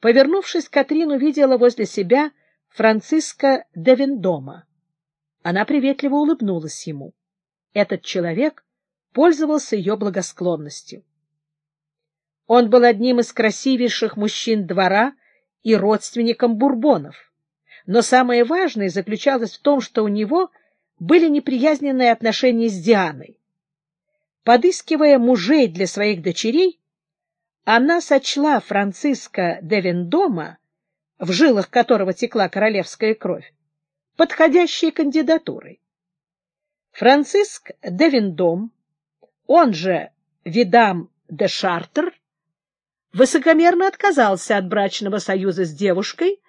Повернувшись, Катрин увидела возле себя Франциска де Вендома. Она приветливо улыбнулась ему. Этот человек пользовался ее благосклонностью. Он был одним из красивейших мужчин двора и родственником бурбонов. Но самое важное заключалось в том, что у него были неприязненные отношения с Дианой. Подыскивая мужей для своих дочерей, она сочла Франциска де Вендома, в жилах которого текла королевская кровь, подходящей кандидатурой. Франциск де Вендом, он же Видам де Шартер, высокомерно отказался от брачного союза с девушкой,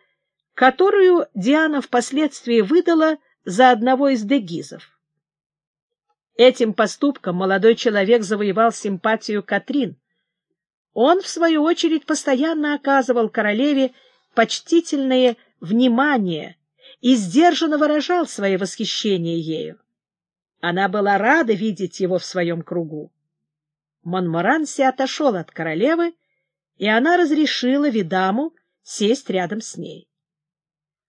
которую Диана впоследствии выдала за одного из дегизов. Этим поступком молодой человек завоевал симпатию Катрин. Он, в свою очередь, постоянно оказывал королеве почтительное внимание и сдержанно выражал свое восхищение ею. Она была рада видеть его в своем кругу. Монморанси отошел от королевы, и она разрешила Видаму сесть рядом с ней.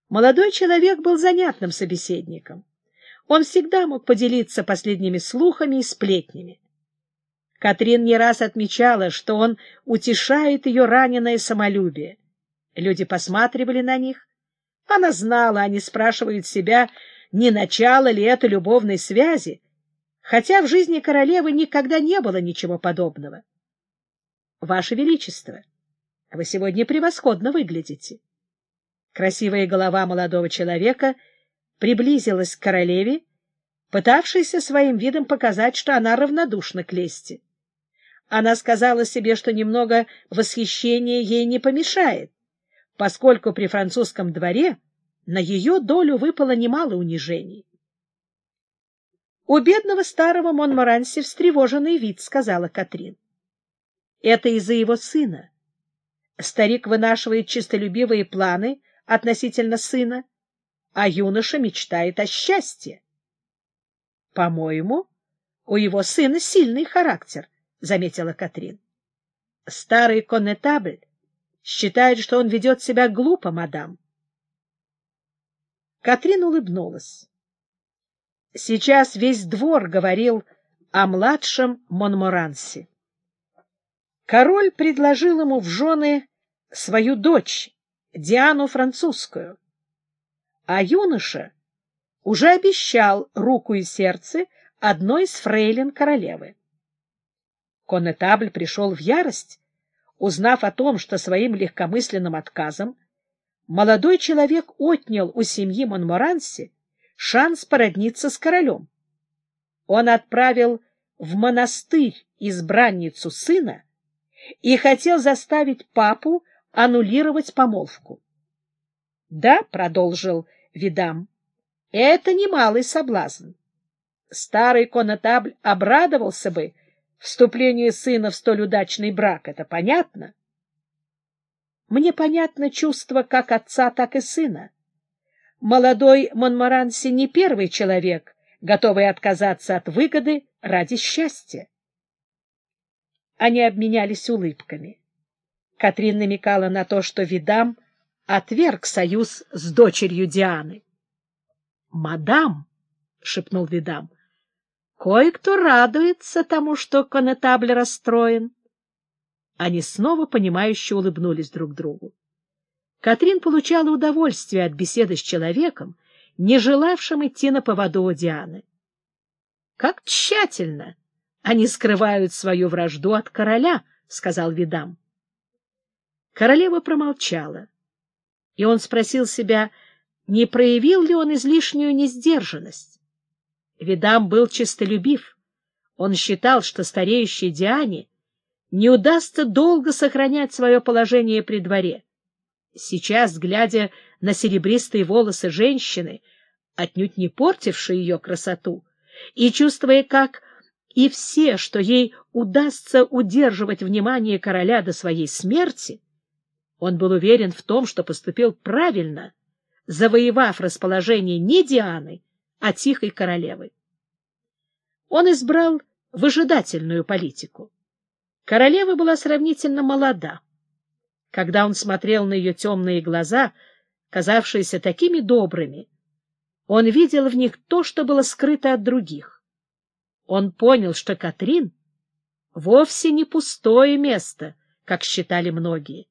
Молодой человек был занятным собеседником. Он всегда мог поделиться последними слухами и сплетнями. Катрин не раз отмечала, что он утешает ее раненое самолюбие. Люди посматривали на них. Она знала, они спрашивают себя, не начало ли это любовной связи, хотя в жизни королевы никогда не было ничего подобного. — Ваше Величество, вы сегодня превосходно выглядите. Красивая голова молодого человека приблизилась к королеве, пытавшейся своим видом показать, что она равнодушна к лести. Она сказала себе, что немного восхищения ей не помешает, поскольку при французском дворе на ее долю выпало немало унижений. У бедного старого Монморанси встревоженный вид, — сказала Катрин. — Это из-за его сына. Старик вынашивает чистолюбивые планы относительно сына, а юноша мечтает о счастье. — По-моему, у его сына сильный характер, — заметила Катрин. Старый коннетабль считает, что он ведет себя глупо, мадам. Катрин улыбнулась. Сейчас весь двор говорил о младшем Монморансе. Король предложил ему в жены свою дочь, Диану Французскую. А юноша уже обещал руку и сердце одной из фрейлин королевы. Коннетабль пришел в ярость, узнав о том, что своим легкомысленным отказом молодой человек отнял у семьи Монморанси шанс породниться с королем. Он отправил в монастырь избранницу сына и хотел заставить папу аннулировать помолвку. — Да, — продолжил Видам, — это немалый соблазн. Старый конотабль обрадовался бы вступлению сына в столь удачный брак, это понятно? Мне понятно чувство как отца, так и сына. Молодой Монморанси не первый человек, готовый отказаться от выгоды ради счастья. Они обменялись улыбками. Катрин намекала на то, что Видам отверг союз с дочерью Дианы. — Мадам, — шепнул Видам, — кое-кто радуется тому, что конетабль расстроен. Они снова понимающе улыбнулись друг другу. Катрин получала удовольствие от беседы с человеком, не желавшим идти на поводу у Дианы. Как тщательно они скрывают свою вражду от короля, — сказал Видам. Королева промолчала, и он спросил себя, не проявил ли он излишнюю несдержанность. Видам был честолюбив. Он считал, что стареющей Диане не удастся долго сохранять свое положение при дворе. Сейчас, глядя на серебристые волосы женщины, отнюдь не портившей ее красоту, и чувствуя, как и все, что ей удастся удерживать внимание короля до своей смерти, он был уверен в том, что поступил правильно, завоевав расположение не Дианы, а Тихой Королевы. Он избрал выжидательную политику. Королева была сравнительно молода. Когда он смотрел на ее темные глаза, казавшиеся такими добрыми, он видел в них то, что было скрыто от других. Он понял, что Катрин вовсе не пустое место, как считали многие.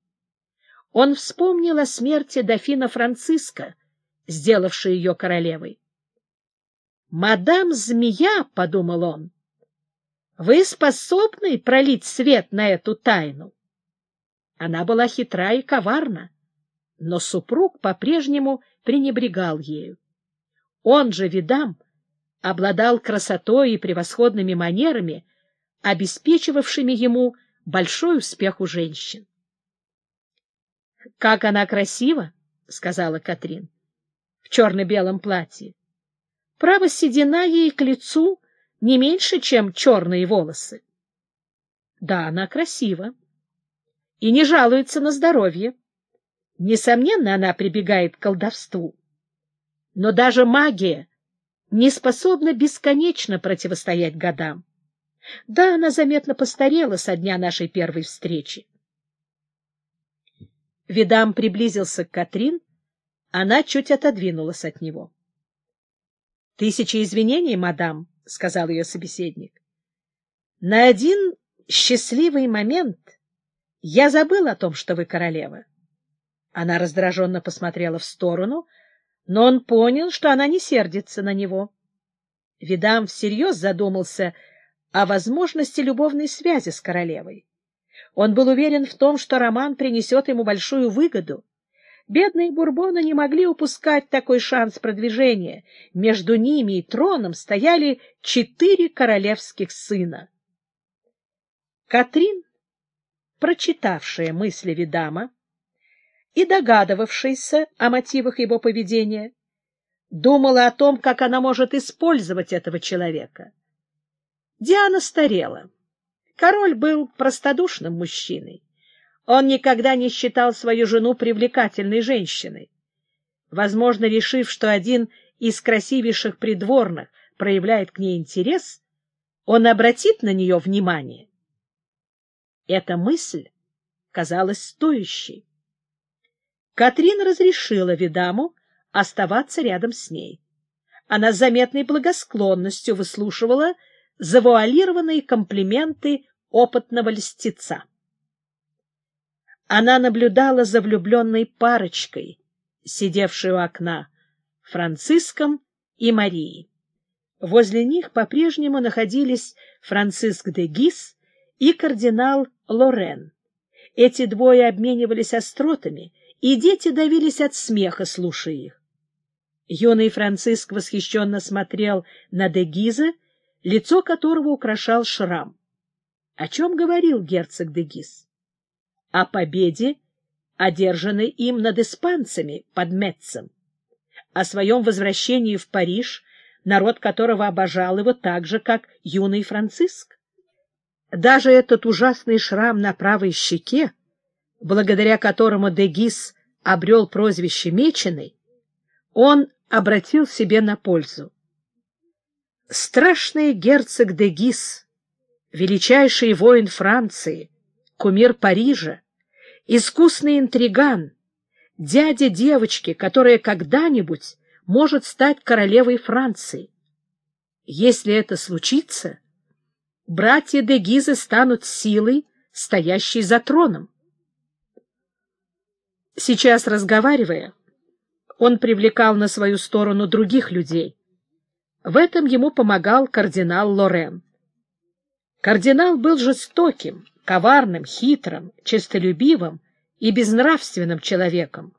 Он вспомнил о смерти дофина Франциска, сделавшей ее королевой. «Мадам Змея», — подумал он, — «вы способны пролить свет на эту тайну?» Она была хитра и коварна, но супруг по-прежнему пренебрегал ею. Он же, видам, обладал красотой и превосходными манерами, обеспечивавшими ему большой успех у женщин. — Как она красива! — сказала Катрин. — В черно-белом платье. Право, седина ей к лицу не меньше, чем черные волосы. Да, она красива и не жалуется на здоровье. Несомненно, она прибегает к колдовству. Но даже магия не способна бесконечно противостоять годам. Да, она заметно постарела со дня нашей первой встречи. Видам приблизился к Катрин, она чуть отодвинулась от него. — Тысячи извинений, мадам, — сказал ее собеседник. — На один счастливый момент я забыл о том, что вы королева. Она раздраженно посмотрела в сторону, но он понял, что она не сердится на него. Видам всерьез задумался о возможности любовной связи с королевой. Он был уверен в том, что роман принесет ему большую выгоду. Бедные бурбоны не могли упускать такой шанс продвижения. Между ними и троном стояли четыре королевских сына. Катрин, прочитавшая мысли Видама и догадывавшаяся о мотивах его поведения, думала о том, как она может использовать этого человека. Диана старела. Король был простодушным мужчиной. Он никогда не считал свою жену привлекательной женщиной. Возможно, решив, что один из красивейших придворных проявляет к ней интерес, он обратит на нее внимание. Эта мысль казалась стоящей. Катрин разрешила Видаму оставаться рядом с ней. Она с заметной благосклонностью выслушивала завуалированные комплименты опытного льстеца. Она наблюдала за влюбленной парочкой, сидевшей у окна, Франциском и Марией. Возле них по-прежнему находились Франциск де Гис и кардинал Лорен. Эти двое обменивались остротами, и дети давились от смеха, слушая их. Юный Франциск восхищенно смотрел на Дегиза, лицо которого украшал шрам. О чем говорил герцог Дегиз? О победе, одержанной им над испанцами под Метцем, о своем возвращении в Париж, народ которого обожал его так же, как юный Франциск. Даже этот ужасный шрам на правой щеке, благодаря которому Дегис обрел прозвище Меченый, он обратил себе на пользу. Страшный герцог Дегис, величайший воин Франции, кумир Парижа, искусный интриган, дядя девочки, которая когда-нибудь может стать королевой Франции. Если это случится, братья де Гизы станут силой, стоящей за троном. Сейчас, разговаривая, он привлекал на свою сторону других людей. В этом ему помогал кардинал Лорен. Кардинал был жестоким, коварным, хитрым, честолюбивым и безнравственным человеком,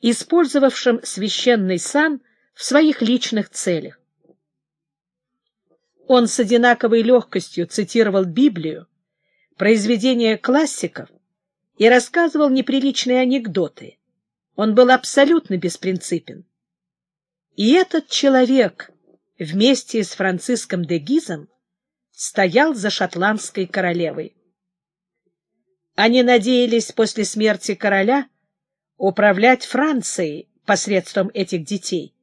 использовавшим священный сан в своих личных целях. Он с одинаковой легкостью цитировал Библию, произведения классиков и рассказывал неприличные анекдоты. Он был абсолютно беспринципен. И этот человек вместе с Франциском де Гизом стоял за шотландской королевой. Они надеялись после смерти короля управлять Францией посредством этих детей.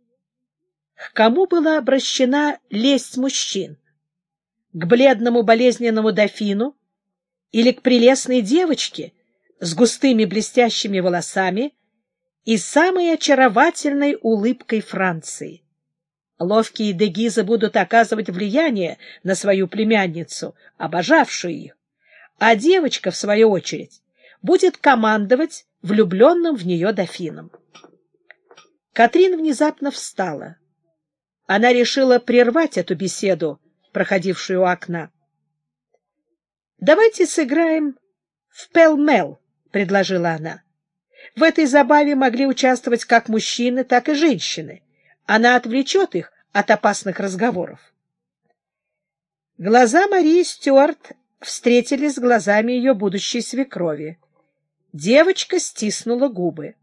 К кому была обращена лесть мужчин? К бледному болезненному дофину или к прелестной девочке, с густыми блестящими волосами и самой очаровательной улыбкой Франции. Ловкие дегизы будут оказывать влияние на свою племянницу, обожавшую их, а девочка, в свою очередь, будет командовать влюбленным в нее дофином. Катрин внезапно встала. Она решила прервать эту беседу, проходившую у окна. — Давайте сыграем в пел-мел, — предложила она. В этой забаве могли участвовать как мужчины, так и женщины. Она отвлечет их от опасных разговоров. Глаза Марии Стюарт встретились глазами ее будущей свекрови. Девочка стиснула губы.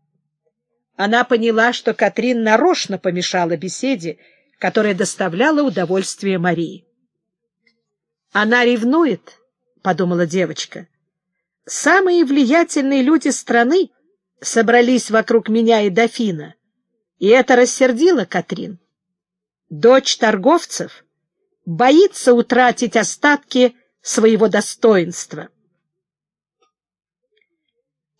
Она поняла, что Катрин нарочно помешала беседе, которая доставляла удовольствие Марии. «Она ревнует», — подумала девочка. «Самые влиятельные люди страны собрались вокруг меня и дофина, и это рассердило Катрин. Дочь торговцев боится утратить остатки своего достоинства.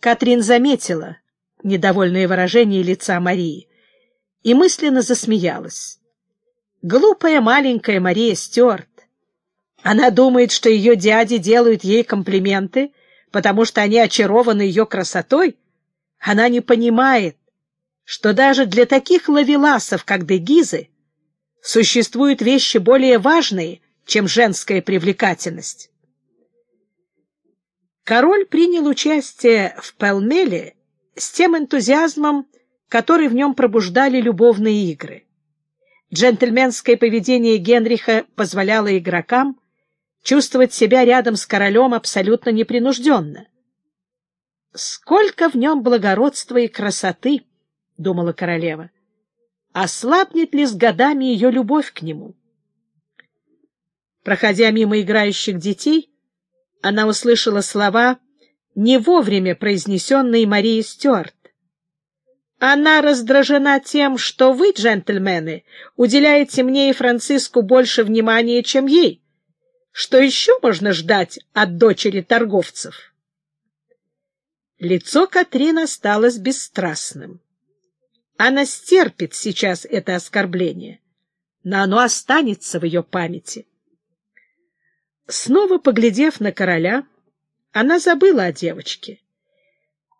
Катрин заметила недовольное выражение лица Марии и мысленно засмеялась. Глупая маленькая Мария Стюарт. Она думает, что ее дяди делают ей комплименты, потому что они очарованы ее красотой, она не понимает, что даже для таких лавеласов, как Дегизы, существуют вещи более важные, чем женская привлекательность. Король принял участие в Пелмеле с тем энтузиазмом, который в нем пробуждали любовные игры. Джентльменское поведение Генриха позволяло игрокам чувствовать себя рядом с королем абсолютно непринужденно. Сколько в нем благородства и красоты, — думала королева. Ослабнет ли с годами ее любовь к нему? Проходя мимо играющих детей, она услышала слова, не вовремя произнесенные Марией Стюарт. Она раздражена тем, что вы, джентльмены, уделяете мне и Франциску больше внимания, чем ей. Что еще можно ждать от дочери торговцев? Лицо Катрин осталось бесстрастным. Она стерпит сейчас это оскорбление, но оно останется в ее памяти. Снова поглядев на короля, она забыла о девочке.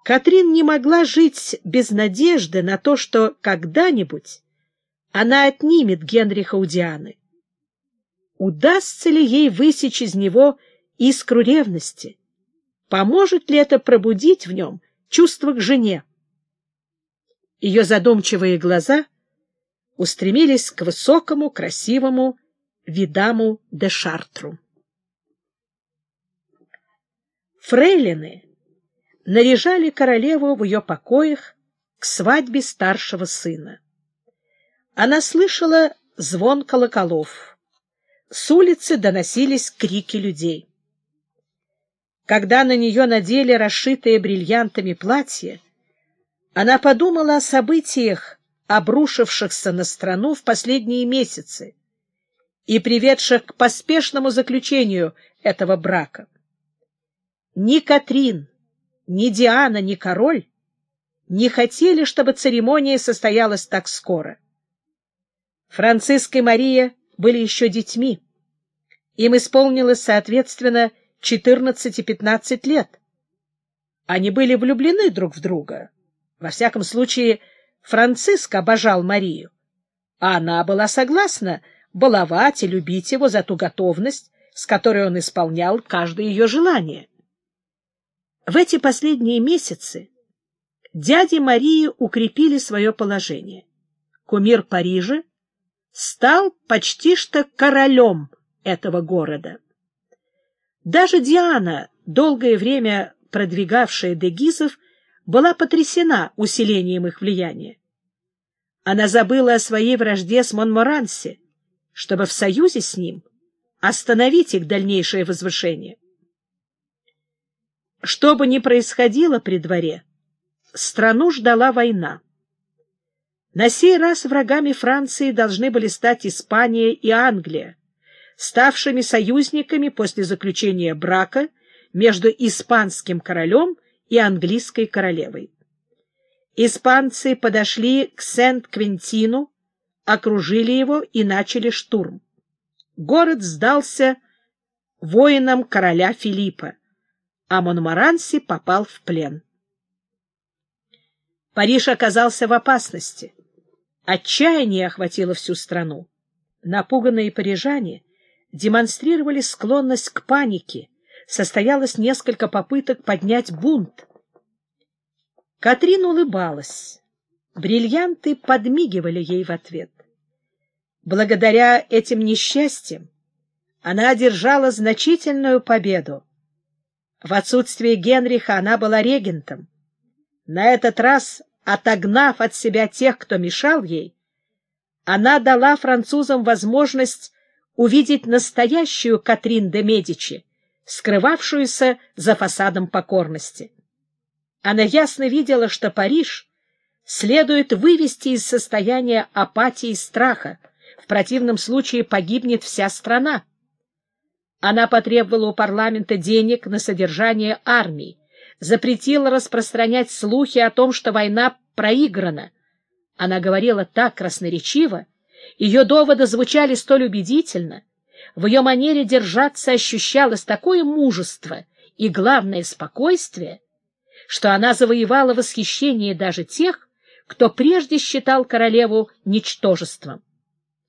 Катрин не могла жить без надежды на то, что когда-нибудь она отнимет Генриха у Дианы. Удастся ли ей высечь из него искру ревности? Поможет ли это пробудить в нем чувство к жене? Ее задумчивые глаза устремились к высокому, красивому Видаму де Шартру. Фрейлины наряжали королеву в ее покоях к свадьбе старшего сына. Она слышала звон колоколов. С улицы доносились крики людей. Когда на нее надели расшитое бриллиантами платье, она подумала о событиях, обрушившихся на страну в последние месяцы и приведших к поспешному заключению этого брака. Ни Катрин, ни Диана, ни король не хотели, чтобы церемония состоялась так скоро. Франциск и Мария были еще детьми. Им исполнилось, соответственно, 14 и 15 лет. Они были влюблены друг в друга. Во всяком случае, Франциск обожал Марию, а она была согласна баловать и любить его за ту готовность, с которой он исполнял каждое ее желание. В эти последние месяцы дяди Марии укрепили свое положение. Кумир Парижа стал почти что королем этого города. Даже Диана, долгое время продвигавшая дегизов, была потрясена усилением их влияния. Она забыла о своей вражде с Монморанси, чтобы в союзе с ним остановить их дальнейшее возвышение. Что бы ни происходило при дворе, страну ждала война. На сей раз врагами Франции должны были стать Испания и Англия, ставшими союзниками после заключения брака между испанским королем и английской королевой. Испанцы подошли к Сент-Квентину, окружили его и начали штурм. Город сдался воинам короля Филиппа, а Монмаранси попал в плен. Париж оказался в опасности. Отчаяние охватило всю страну. Напуганные парижане демонстрировали склонность к панике, состоялось несколько попыток поднять бунт. Катрин улыбалась. Бриллианты подмигивали ей в ответ. Благодаря этим несчастьям она одержала значительную победу. В отсутствие Генриха она была регентом. На этот раз, отогнав от себя тех, кто мешал ей, она дала французам возможность увидеть настоящую Катрин де Медичи, скрывавшуюся за фасадом покорности. Она ясно видела, что Париж следует вывести из состояния апатии и страха, в противном случае погибнет вся страна. Она потребовала у парламента денег на содержание армии, запретила распространять слухи о том, что война проиграна. Она говорила так красноречиво, ее доводы звучали столь убедительно, в ее манере держаться ощущалось такое мужество и, главное, спокойствие, что она завоевала восхищение даже тех, кто прежде считал королеву ничтожеством.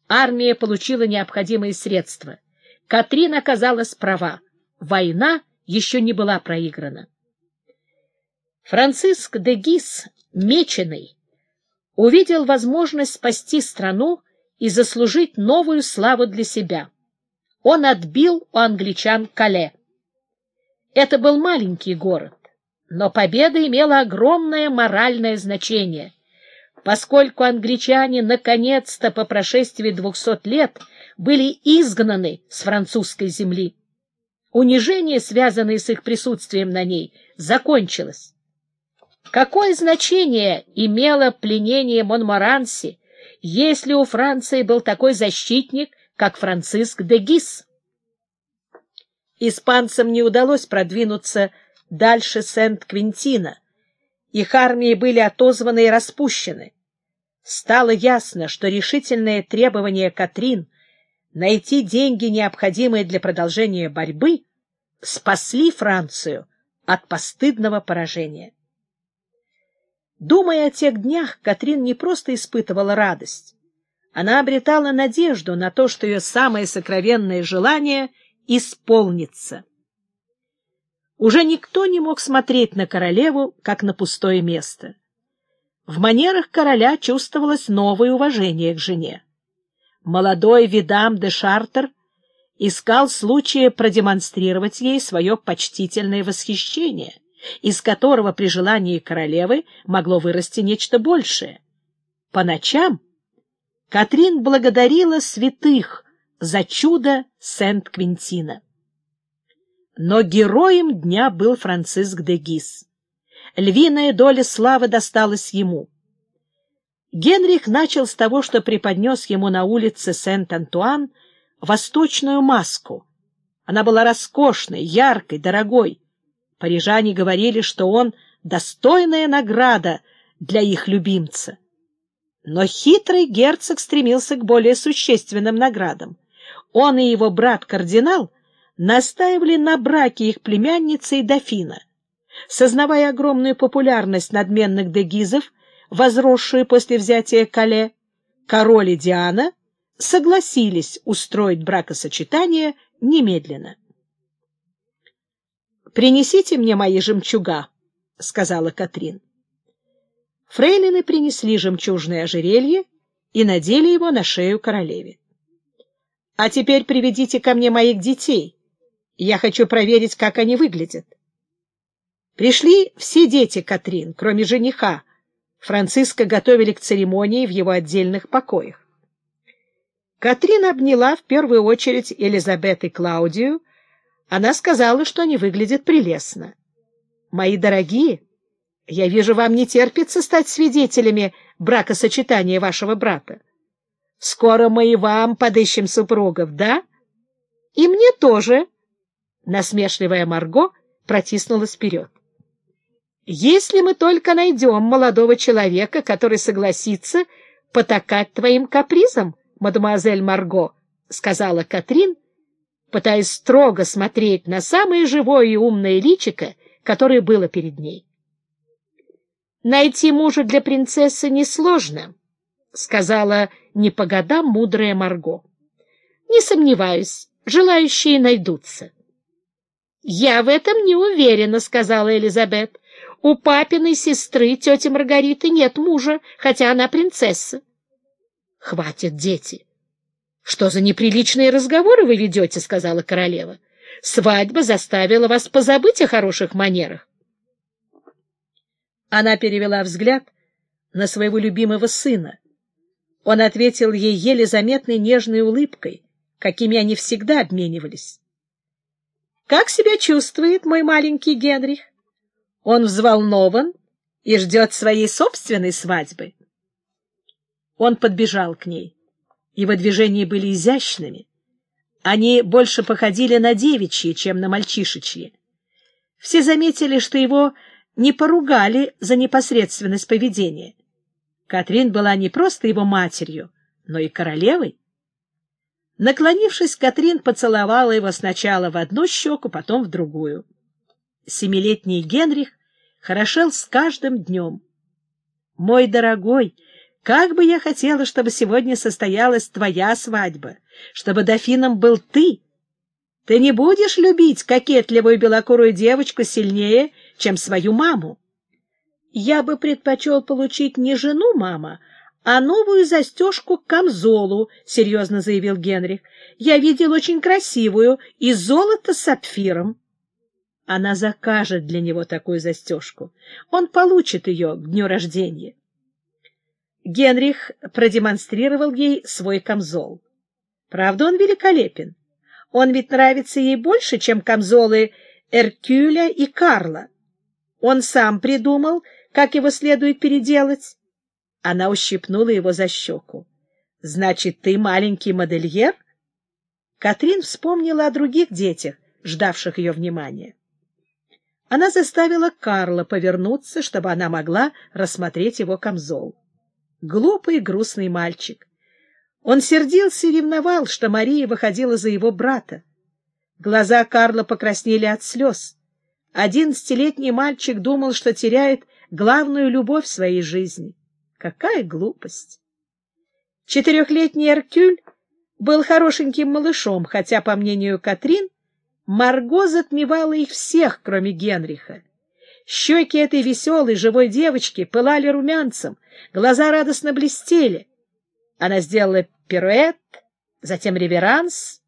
Армия получила необходимые средства. Катрин оказалась права. Война еще не была проиграна. Франциск де Гис, меченый, увидел возможность спасти страну и заслужить новую славу для себя. Он отбил у англичан Кале. Это был маленький город, но победа имела огромное моральное значение, поскольку англичане наконец-то по прошествии двухсот лет были изгнаны с французской земли. Унижение, связанное с их присутствием на ней, закончилось. Какое значение имело пленение Монморанси, если у Франции был такой защитник, как Франциск де Гис? Испанцам не удалось продвинуться дальше Сент-Квинтина. Их армии были отозваны и распущены. Стало ясно, что решительное требование Катрин найти деньги, необходимые для продолжения борьбы, спасли Францию от постыдного поражения. Думая о тех днях, Катрин не просто испытывала радость. Она обретала надежду на то, что ее самое сокровенное желание исполнится. Уже никто не мог смотреть на королеву, как на пустое место. В манерах короля чувствовалось новое уважение к жене. Молодой Видам де Шартер искал случая продемонстрировать ей свое почтительное восхищение — из которого при желании королевы могло вырасти нечто большее. По ночам Катрин благодарила святых за чудо Сент-Квинтина. Но героем дня был Франциск де Гис. Львиная доля славы досталась ему. Генрих начал с того, что преподнес ему на улице Сент-Антуан восточную маску. Она была роскошной, яркой, дорогой. Парижане говорили, что он достойная награда для их любимца. Но хитрый герцог стремился к более существенным наградам. Он и его брат-кардинал настаивали на браке их племянницы и дофина. Сознавая огромную популярность надменных дегизов, возросшую после взятия Кале, король и Диана согласились устроить бракосочетание немедленно. «Принесите мне мои жемчуга», — сказала Катрин. Фрейлины принесли жемчужное ожерелье и надели его на шею королеве. «А теперь приведите ко мне моих детей. Я хочу проверить, как они выглядят». Пришли все дети Катрин, кроме жениха. Франциска готовили к церемонии в его отдельных покоях. Катрин обняла в первую очередь Элизабет и Клаудию, она сказала, что они выглядят прелестно. Мои дорогие, я вижу, вам не терпится стать свидетелями бракосочетания вашего брата. Скоро мы и вам подыщем супругов, да? И мне тоже. Насмешливая Марго протиснулась вперед. Если мы только найдем молодого человека, который согласится потакать твоим капризам, мадемуазель Марго, — сказала Катрин, пытаясь строго смотреть на самое живое и умное личико, которое было перед ней. «Найти мужа для принцессы несложно», — сказала не по годам мудрая Марго. «Не сомневаюсь, желающие найдутся». «Я в этом не уверена», — сказала Элизабет. «У папиной сестры, тети Маргариты, нет мужа, хотя она принцесса». «Хватит, дети! Что за неприличные разговоры вы ведете?» — сказала королева. «Свадьба заставила вас позабыть о хороших манерах». Она перевела взгляд на своего любимого сына. Он ответил ей еле заметной нежной улыбкой, какими они всегда обменивались. Как себя чувствует мой маленький Генрих? Он взволнован и ждет своей собственной свадьбы. Он подбежал к ней. Его движения были изящными. Они больше походили на девичьи, чем на мальчишечьи. Все заметили, что его не поругали за непосредственность поведения. Катрин была не просто его матерью, но и королевой. Наклонившись, Катрин поцеловала его сначала в одну щеку, потом в другую. Семилетний Генрих хорошел с каждым днем. «Мой дорогой, как бы я хотела, чтобы сегодня состоялась твоя свадьба, чтобы дофином был ты. Ты не будешь любить кокетливую белокурую девочку сильнее, чем свою маму. Я бы предпочел получить не жену, мама, а новую застежку к камзолу, — серьезно заявил Генрих. Я видел очень красивую, из золота с сапфиром. Она закажет для него такую застежку. Он получит ее к дню рождения. Генрих продемонстрировал ей свой камзол. Правда, он великолепен. Он ведь нравится ей больше, чем камзолы Эркюля и Карла. Он сам придумал, как его следует переделать. Она ущипнула его за щеку. — Значит, ты маленький модельер? Катрин вспомнила о других детях, ждавших ее внимания. Она заставила Карла повернуться, чтобы она могла рассмотреть его камзол. Глупый грустный мальчик. Он сердился и ревновал, что Мария выходила за его брата. Глаза Карла покраснели от слез. Одиннадцатилетний мальчик думал, что теряет главную любовь своей жизни. Какая глупость! Четырехлетний Эркюль был хорошеньким малышом, хотя, по мнению Катрин, Марго затмевала их всех, кроме Генриха. Щеки этой веселой, живой девочки пылали румянцем, глаза радостно блестели. Она сделала пируэт, затем реверанс,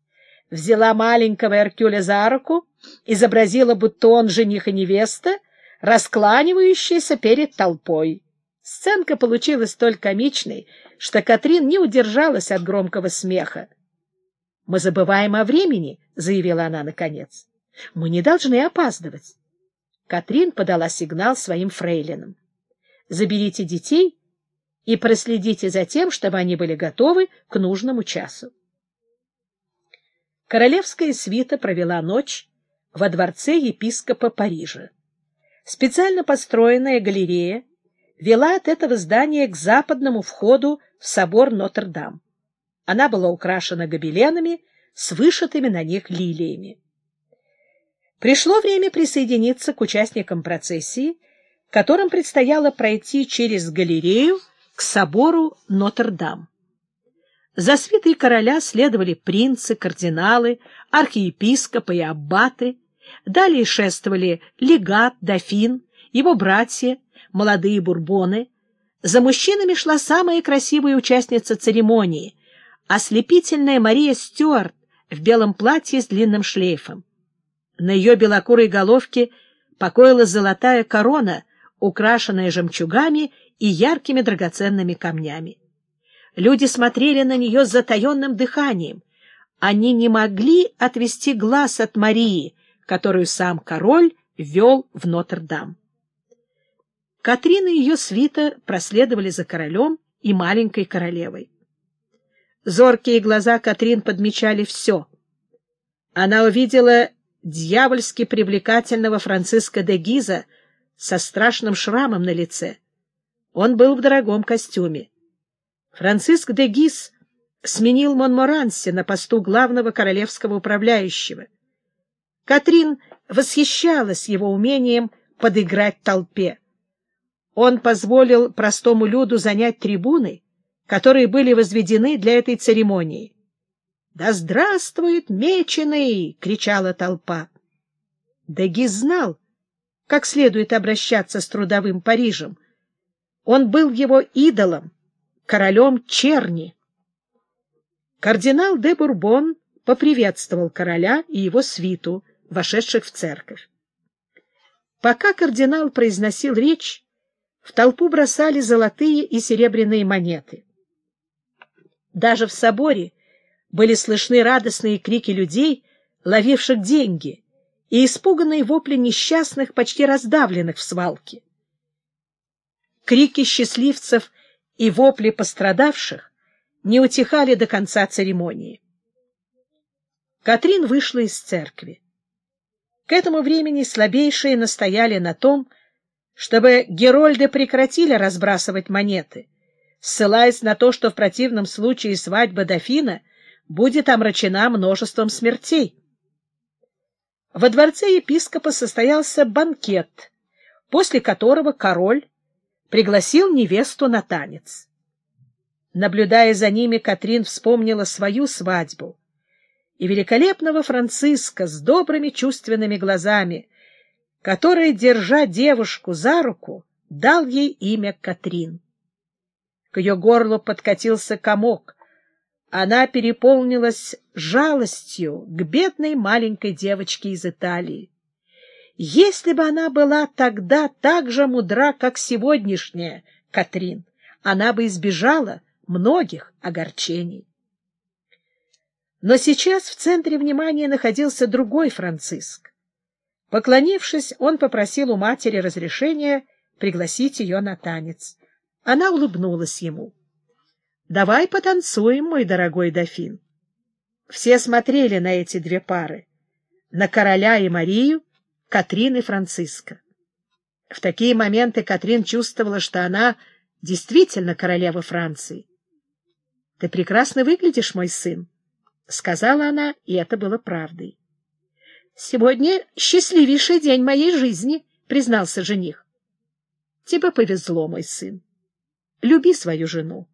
взяла маленького Эркюля за руку, изобразила, будто он жених и невеста, раскланивающиеся перед толпой. Сценка получилась столь комичной, что Катрин не удержалась от громкого смеха. — Мы забываем о времени, — заявила она наконец. — Мы не должны опаздывать. Катрин подала сигнал своим фрейлинам. — Заберите детей и проследите за тем, чтобы они были готовы к нужному часу. Королевская свита провела ночь во дворце епископа Парижа. Специально построенная галерея вела от этого здания к западному входу в собор Нотр-Дам. Она была украшена гобеленами с вышитыми на них лилиями. Пришло время присоединиться к участникам процессии, которым предстояло пройти через галерею к собору Нотр-Дам. За свитой короля следовали принцы, кардиналы, архиепископы и аббаты, далее шествовали легат, дофин, его братья, молодые бурбоны. За мужчинами шла самая красивая участница церемонии, ослепительная Мария Стюарт в белом платье с длинным шлейфом. На ее белокурой головке покоилась золотая корона, украшенная жемчугами и яркими драгоценными камнями. Люди смотрели на нее с затаенным дыханием. Они не могли отвести глаз от Марии, которую сам король вел в Нотр-Дам. Катрина и ее свита проследовали за королем и маленькой королевой. Зоркие глаза Катрин подмечали все. Она увидела дьявольски привлекательного Франциска де Гиза со страшным шрамом на лице. Он был в дорогом костюме. Франциск де Гис сменил Монморанси на посту главного королевского управляющего. Катрин восхищалась его умением подыграть толпе. Он позволил простому люду занять трибуны, которые были возведены для этой церемонии. «Да здравствует Меченый!» — кричала толпа. Дегис знал, как следует обращаться с трудовым Парижем. Он был его идолом, королем черни. Кардинал де Бурбон поприветствовал короля и его свиту, вошедших в церковь. Пока кардинал произносил речь, в толпу бросали золотые и серебряные монеты. Даже в соборе были слышны радостные крики людей, ловивших деньги, и испуганные вопли несчастных, почти раздавленных в свалке. Крики счастливцев и вопли пострадавших не утихали до конца церемонии. Катрин вышла из церкви. К этому времени слабейшие настояли на том, чтобы Герольды прекратили разбрасывать монеты, ссылаясь на то, что в противном случае свадьба дофина будет омрачена множеством смертей. Во дворце епископа состоялся банкет, после которого король пригласил невесту на танец. Наблюдая за ними, Катрин вспомнила свою свадьбу и великолепного Франциска с добрыми чувственными глазами, который, держа девушку за руку, дал ей имя Катрин. К ее горлу подкатился комок. Она переполнилась жалостью к бедной маленькой девочке из Италии. Если бы она была тогда так же мудра, как сегодняшняя Катрин, она бы избежала многих огорчений. Но сейчас в центре внимания находился другой Франциск. Поклонившись, он попросил у матери разрешения пригласить ее на танец. Она улыбнулась ему. — Давай потанцуем, мой дорогой дофин. Все смотрели на эти две пары — на короля и Марию, Катрин и Франциска. В такие моменты Катрин чувствовала, что она действительно королева Франции. — Ты прекрасно выглядишь, мой сын, — сказала она, и это было правдой. — Сегодня счастливейший день моей жизни, — признался жених. — Тебе повезло, мой сын. Люби свою жену.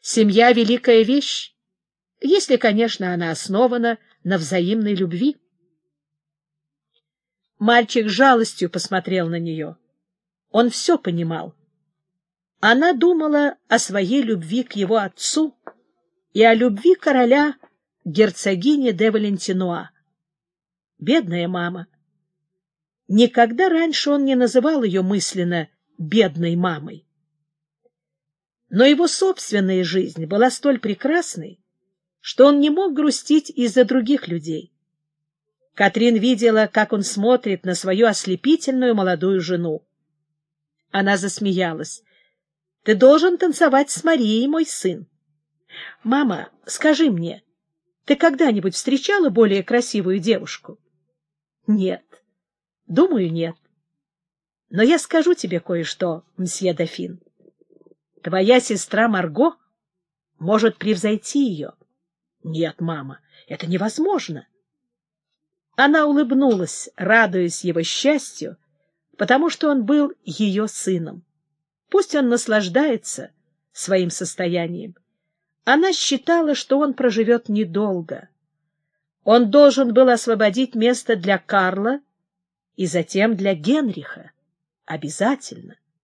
Семья — великая вещь, если, конечно, она основана на взаимной любви. Мальчик жалостью посмотрел на нее. Он все понимал. Она думала о своей любви к его отцу и о любви короля герцогини де Валентинуа. Бедная мама! Никогда раньше он не называл ее мысленно «бедной мамой». Но его собственная жизнь была столь прекрасной, что он не мог грустить из-за других людей. Катрин видела, как он смотрит на свою ослепительную молодую жену. Она засмеялась. — Ты должен танцевать с Марией, мой сын. — Мама, скажи мне, ты когда-нибудь встречала более красивую девушку? — Нет. Думаю, нет. Но я скажу тебе кое-что, мсье Дофин. Твоя сестра Марго может превзойти ее. — Нет, мама, это невозможно. Она улыбнулась, радуясь его счастью, потому что он был ее сыном. Пусть он наслаждается своим состоянием. Она считала, что он проживет недолго. Он должен был освободить место для Карла и затем для Генриха. Обязательно.